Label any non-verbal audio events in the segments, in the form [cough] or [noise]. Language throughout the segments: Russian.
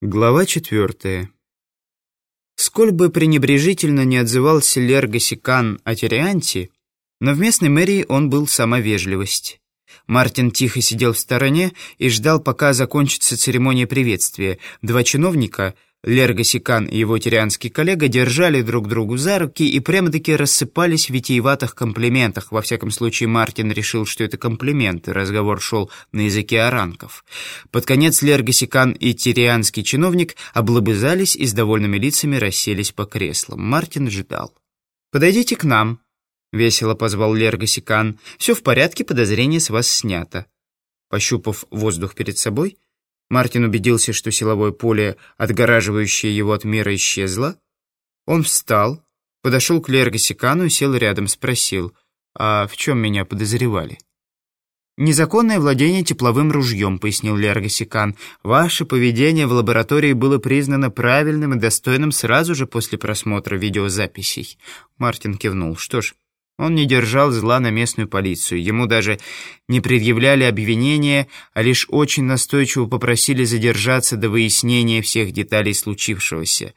Глава четвертая. Сколь бы пренебрежительно не отзывался Лергосикан о Терианте, но в местной мэрии он был сама вежливость. Мартин тихо сидел в стороне и ждал, пока закончится церемония приветствия. Два чиновника — Лерго Сикан и его тирианский коллега держали друг другу за руки и прямо-таки рассыпались в витиеватых комплиментах. Во всяком случае, Мартин решил, что это комплименты. Разговор шел на языке оранков. Под конец Лерго Сикан и тирианский чиновник облобызались и с довольными лицами расселись по креслам. Мартин ждал. «Подойдите к нам», — весело позвал Лерго Сикан. «Все в порядке, подозрение с вас снято». Пощупав воздух перед собой, Мартин убедился, что силовое поле, отгораживающее его от мира, исчезло. Он встал, подошел к Лергосикану и сел рядом, спросил, «А в чем меня подозревали?» «Незаконное владение тепловым ружьем», — пояснил Лергосикан. «Ваше поведение в лаборатории было признано правильным и достойным сразу же после просмотра видеозаписей». Мартин кивнул. «Что ж, он не держал зла на местную полицию. Ему даже не предъявляли обвинения, а лишь очень настойчиво попросили задержаться до выяснения всех деталей случившегося.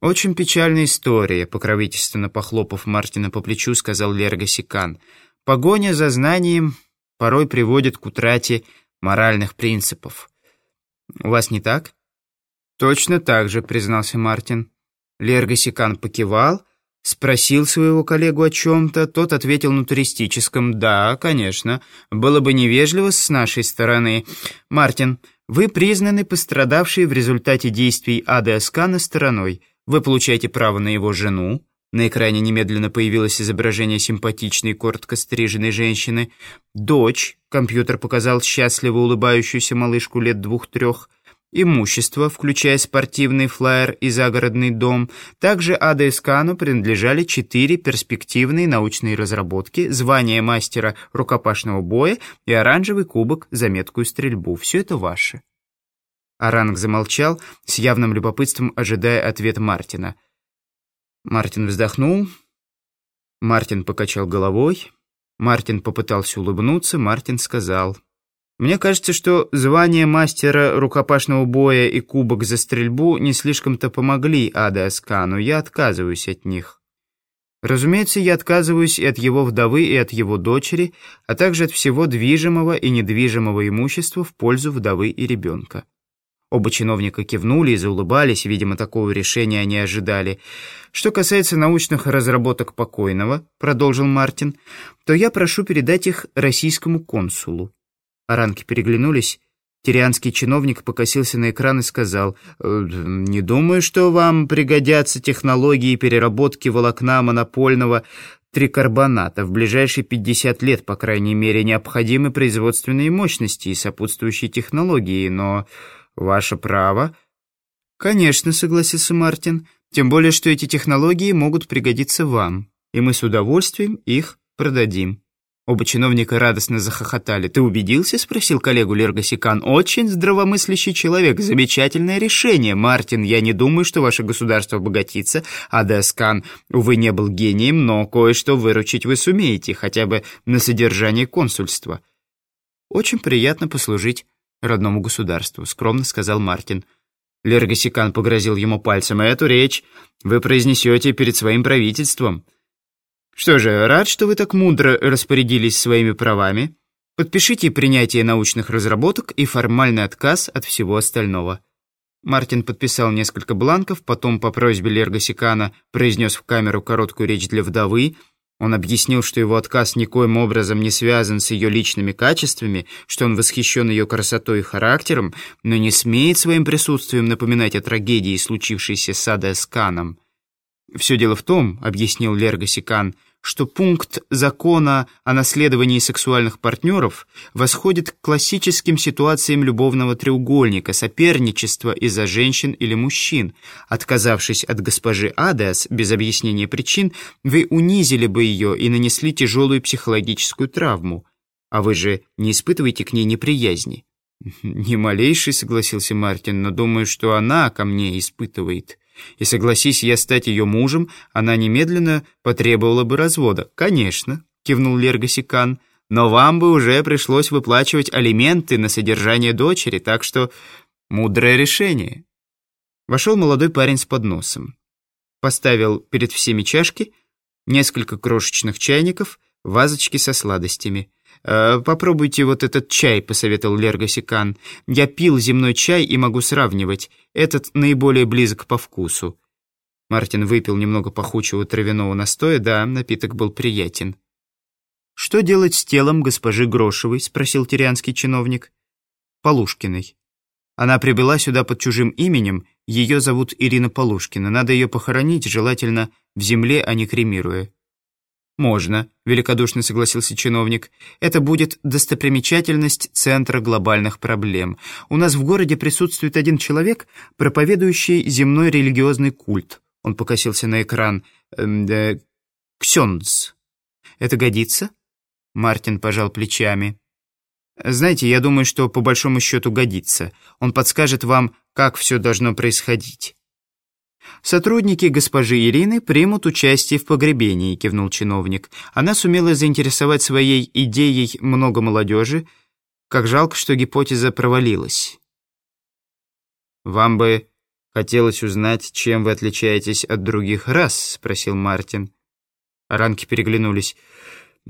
«Очень печальная история», — покровительственно похлопав Мартина по плечу, сказал Лерго Сикан. «Погоня за знанием порой приводит к утрате моральных принципов. У вас не так?» «Точно так же», — признался Мартин. Лерго Сикан покивал, Спросил своего коллегу о чем-то, тот ответил на туристическом «Да, конечно, было бы невежливо с нашей стороны. Мартин, вы признаны пострадавшей в результате действий Адеаскана стороной. Вы получаете право на его жену». На экране немедленно появилось изображение симпатичной, коротко стриженной женщины. «Дочь», компьютер показал счастливо улыбающуюся малышку лет двух-трех, Имущество, включая спортивный флайер и загородный дом, также АДСКану принадлежали четыре перспективные научные разработки, звание мастера рукопашного боя и оранжевый кубок за меткую стрельбу. Все это ваше. Аранг замолчал, с явным любопытством ожидая ответ Мартина. Мартин вздохнул. Мартин покачал головой. Мартин попытался улыбнуться. Мартин сказал... Мне кажется, что звание мастера рукопашного боя и кубок за стрельбу не слишком-то помогли Аде Аскану. Я отказываюсь от них. Разумеется, я отказываюсь и от его вдовы, и от его дочери, а также от всего движимого и недвижимого имущества в пользу вдовы и ребенка. Оба чиновника кивнули и заулыбались, видимо, такого решения они ожидали. «Что касается научных разработок покойного», — продолжил Мартин, «то я прошу передать их российскому консулу. Оранки переглянулись. Тирианский чиновник покосился на экран и сказал, «Э, «Не думаю, что вам пригодятся технологии переработки волокна монопольного трикарбоната. В ближайшие 50 лет, по крайней мере, необходимы производственные мощности и сопутствующие технологии, но ваше право...» «Конечно», — согласился Мартин, «тем более, что эти технологии могут пригодиться вам, и мы с удовольствием их продадим». Оба чиновника радостно захохотали. «Ты убедился?» — спросил коллегу Лергосикан. «Очень здравомыслящий человек. Замечательное решение. Мартин, я не думаю, что ваше государство обогатится. А Дескан, увы, не был гением, но кое-что выручить вы сумеете, хотя бы на содержание консульства». «Очень приятно послужить родному государству», — скромно сказал Мартин. Лергосикан погрозил ему пальцем. «Эту речь вы произнесете перед своим правительством». Что же, рад, что вы так мудро распорядились своими правами. Подпишите принятие научных разработок и формальный отказ от всего остального». Мартин подписал несколько бланков, потом по просьбе Лергосикана произнес в камеру короткую речь для вдовы. Он объяснил, что его отказ никоим образом не связан с ее личными качествами, что он восхищен ее красотой и характером, но не смеет своим присутствием напоминать о трагедии, случившейся с Адесканом. «Все дело в том», — объяснил Лергосикан, — что пункт закона о наследовании сексуальных партнеров восходит к классическим ситуациям любовного треугольника, соперничества из-за женщин или мужчин. Отказавшись от госпожи Адеас без объяснения причин, вы унизили бы ее и нанесли тяжелую психологическую травму. А вы же не испытываете к ней неприязни. [laughs] «Ни малейший», — согласился Мартин, «но думаю, что она ко мне испытывает». И согласись я стать ее мужем, она немедленно потребовала бы развода. «Конечно», — кивнул Лергосикан, «но вам бы уже пришлось выплачивать алименты на содержание дочери, так что Мудрое решение. Вошел молодой парень с подносом. Поставил перед всеми чашки, несколько крошечных чайников, вазочки со сладостями. «Э, «Попробуйте вот этот чай», — посоветовал Лергосикан. «Я пил земной чай и могу сравнивать. Этот наиболее близок по вкусу». Мартин выпил немного пахучего травяного настоя, да, напиток был приятен. «Что делать с телом госпожи Грошевой?» — спросил тирианский чиновник. «Полушкиной. Она прибыла сюда под чужим именем, ее зовут Ирина Полушкина. Надо ее похоронить, желательно в земле, а не кремируя». «Можно», — великодушно согласился чиновник. «Это будет достопримечательность Центра глобальных проблем. У нас в городе присутствует один человек, проповедующий земной религиозный культ». Он покосился на экран. Эм, э, «Ксенц. Это годится?» Мартин пожал плечами. «Знаете, я думаю, что по большому счету годится. Он подскажет вам, как все должно происходить». «Сотрудники госпожи Ирины примут участие в погребении», — кивнул чиновник. «Она сумела заинтересовать своей идеей много молодежи. Как жалко, что гипотеза провалилась». «Вам бы хотелось узнать, чем вы отличаетесь от других рас?» — спросил Мартин. Ранки переглянулись.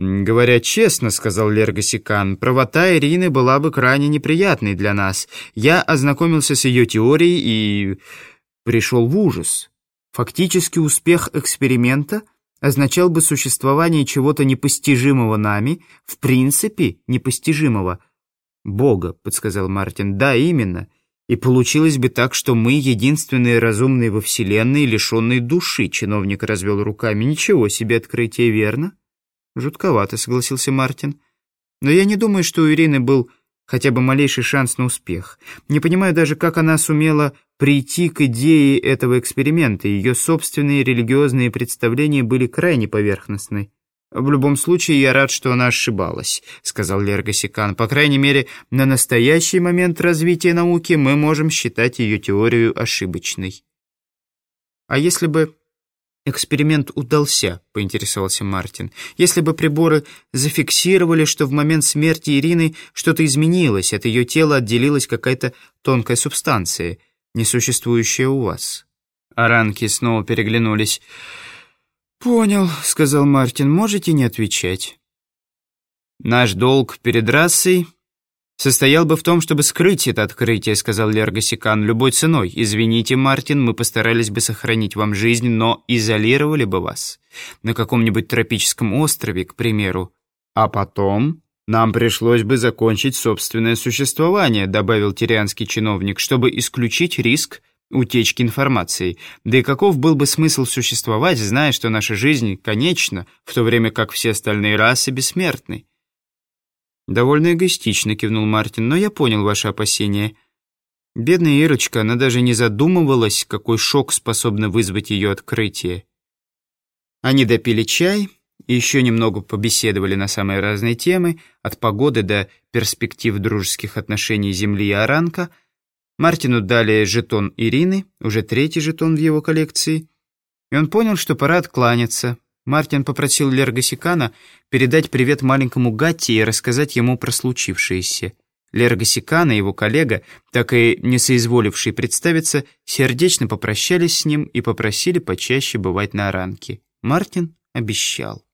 «Говоря честно, — сказал Лергосикан, — правота Ирины была бы крайне неприятной для нас. Я ознакомился с ее теорией и пришел в ужас. Фактически успех эксперимента означал бы существование чего-то непостижимого нами, в принципе непостижимого. «Бога», — подсказал Мартин, — «да, именно». И получилось бы так, что мы единственные разумные во Вселенной, лишенные души, чиновник развел руками. Ничего себе открытие, верно? «Жутковато», — согласился Мартин. «Но я не думаю, что у Ирины был хотя бы малейший шанс на успех. Не понимаю даже, как она сумела прийти к идее этого эксперимента. Ее собственные религиозные представления были крайне поверхностны». «В любом случае, я рад, что она ошибалась», — сказал Лергосикан. «По крайней мере, на настоящий момент развития науки мы можем считать ее теорию ошибочной». «А если бы «Эксперимент удался», — поинтересовался Мартин. «Если бы приборы зафиксировали, что в момент смерти Ирины что-то изменилось, от ее тела отделилась какая-то тонкая субстанция, несуществующая у вас». Аранки снова переглянулись. «Понял», — сказал Мартин, — «можете не отвечать». «Наш долг перед расой состоял бы в том, чтобы скрыть это открытие», — сказал Лергосикан, — «любой ценой. Извините, Мартин, мы постарались бы сохранить вам жизнь, но изолировали бы вас. На каком-нибудь тропическом острове, к примеру. А потом нам пришлось бы закончить собственное существование», — добавил тирианский чиновник, «чтобы исключить риск утечки информации. Да и каков был бы смысл существовать, зная, что наша жизнь конечна, в то время как все остальные расы бессмертны?» «Довольно эгоистично», — кивнул Мартин, — «но я понял ваши опасения». Бедная Ирочка, она даже не задумывалась, какой шок способно вызвать ее открытие. Они допили чай и еще немного побеседовали на самые разные темы, от погоды до перспектив дружеских отношений Земли и Аранка. Мартину дали жетон Ирины, уже третий жетон в его коллекции, и он понял, что пора откланяться, Мартин попросил Лергосикана передать привет маленькому Гатти и рассказать ему про случившееся. Лергосикан и его коллега, так и не соизволивший представиться, сердечно попрощались с ним и попросили почаще бывать на ранке. Мартин обещал.